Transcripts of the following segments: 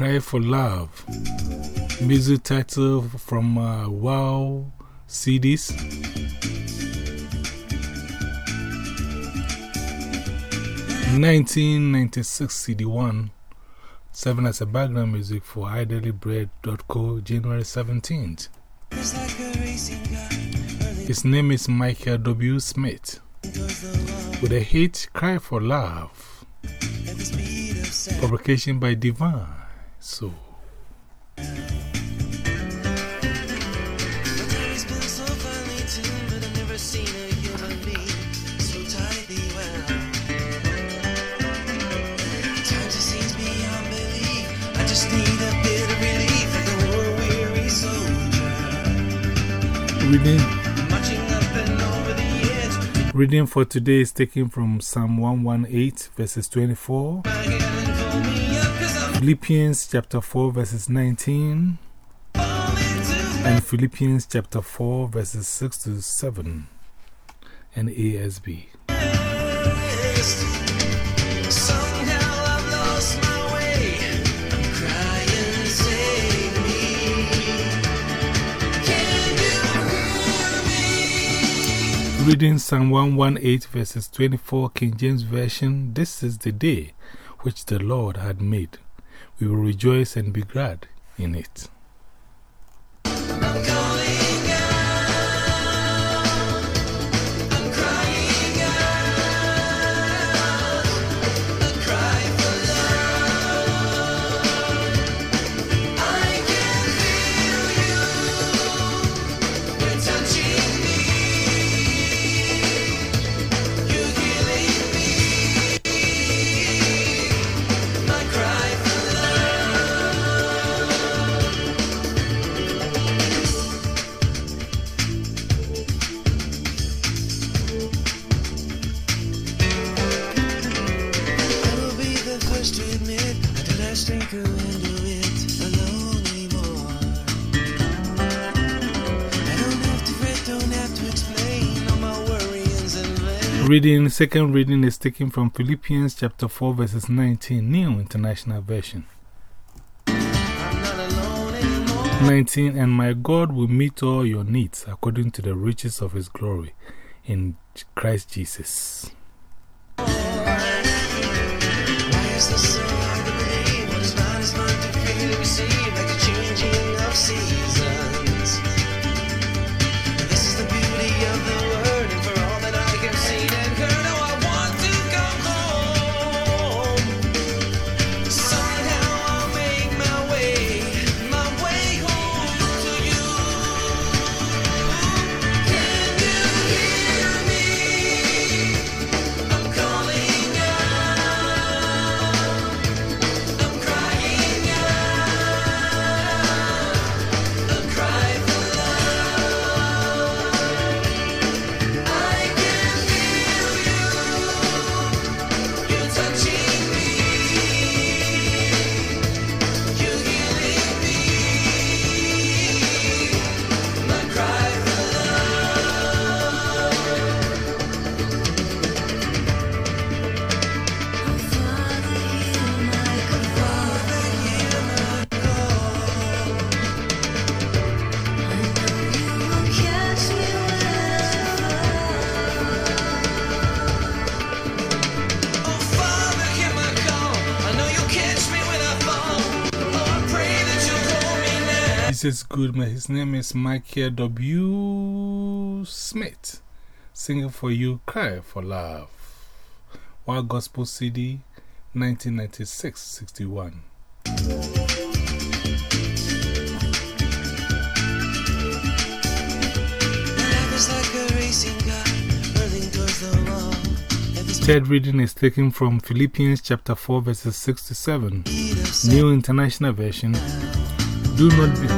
Cry for Love. Music title from uh, Wow CDs. Nineteen ninety six CD one, seven as a background music for idailybread.co January 17th. His name is Michael W. Smith. With a hit Cry for Love. Publication by Divine. So. Reading. Reading for today is taken from Psalm 118, verses 24, Philippians chapter 4, verses 19, and Philippians chapter 4, verses 6 to 7, and ASB. Reading Psalm 118, verses 24, King James Version This is the day which the Lord had made. We will rejoice and be glad in it. Reading, second reading is taken from Philippians chapter 4, verses 19, New International Version. 19 And my God will meet all your needs according to the riches of his glory in Christ Jesus. Jesus Goodman. His name is Michael W. Smith. Singing for you, Cry for Love. Wow Gospel CD, 1996 61. Third reading is taken from Philippians chapter 4, verses 6 to 7, New International Version. Do not be,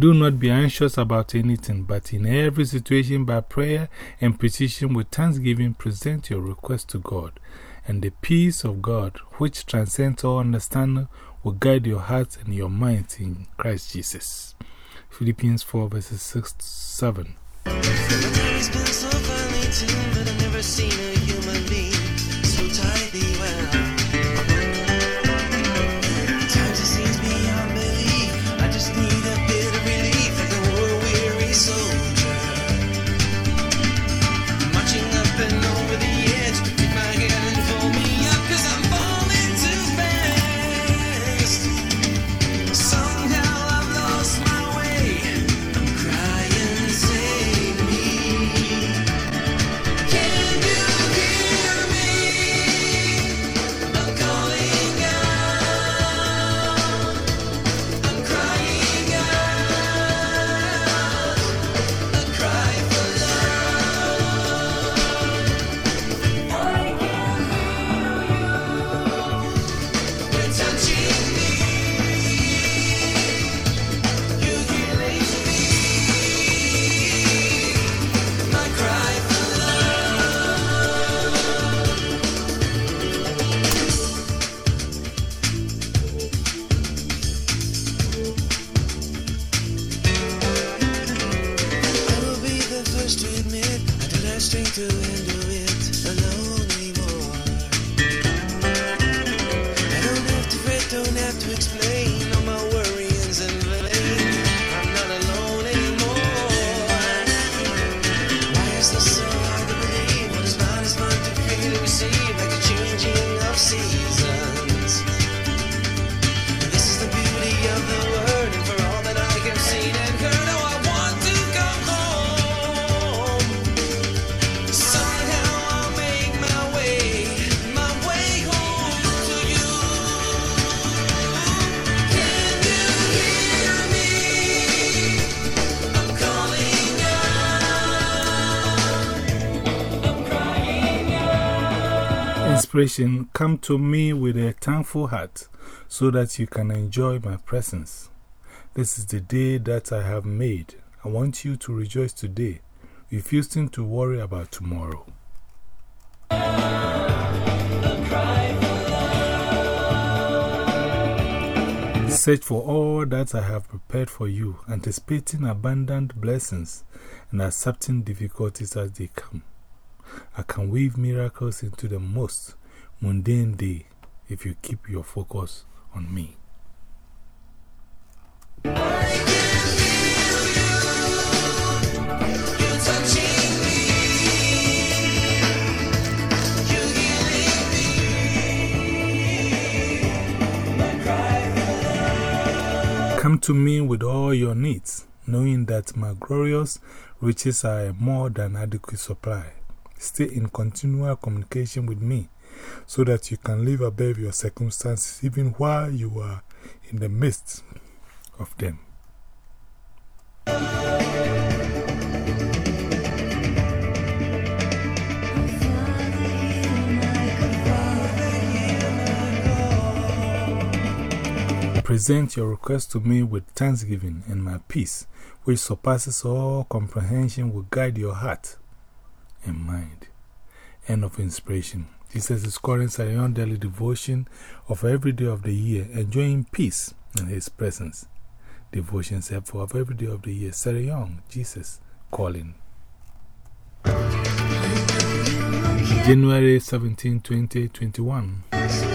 do not be anxious about anything, but in every situation by prayer and petition with thanksgiving present your request to God. And the peace of God, which transcends all understanding, will guide your hearts and your minds in Christ Jesus. Philippians 4 verses 6 to 7. street to end. Come to me with a thankful heart so that you can enjoy my presence. This is the day that I have made. I want you to rejoice today, refusing to worry about tomorrow. Search for all that I have prepared for you, anticipating abundant blessings and accepting difficulties as they come. I can weave miracles into the most mundane day if you keep your focus on me. Come to me with all your needs, knowing that my glorious riches are a more than adequate supply. Stay in continual communication with me so that you can live above your circumstances even while you are in the midst of them. Present your request to me with thanksgiving, and my peace, which surpasses all comprehension, will guide your heart and mind. End of inspiration. Jesus is calling Sarah daily devotion of every day of the year, enjoying peace in His presence. Devotion set for every day of the year. Young, Jesus calling. January 17, 2021.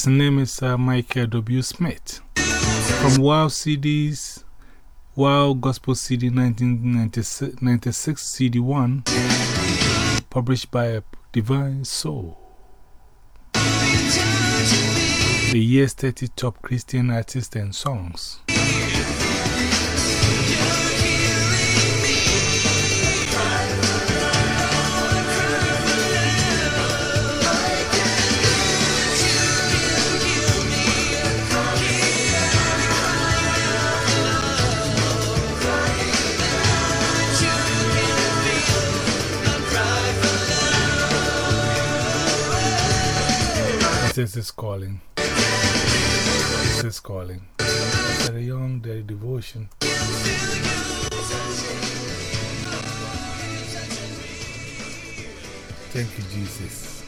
His name is uh, Michael W. Smith. From Wow CDs, Wow Gospel CD 1996 CD1, published by Divine Soul. The year's 30 top Christian artists and songs. This is calling. This is calling. It's a young day devotion. Thank you, Jesus.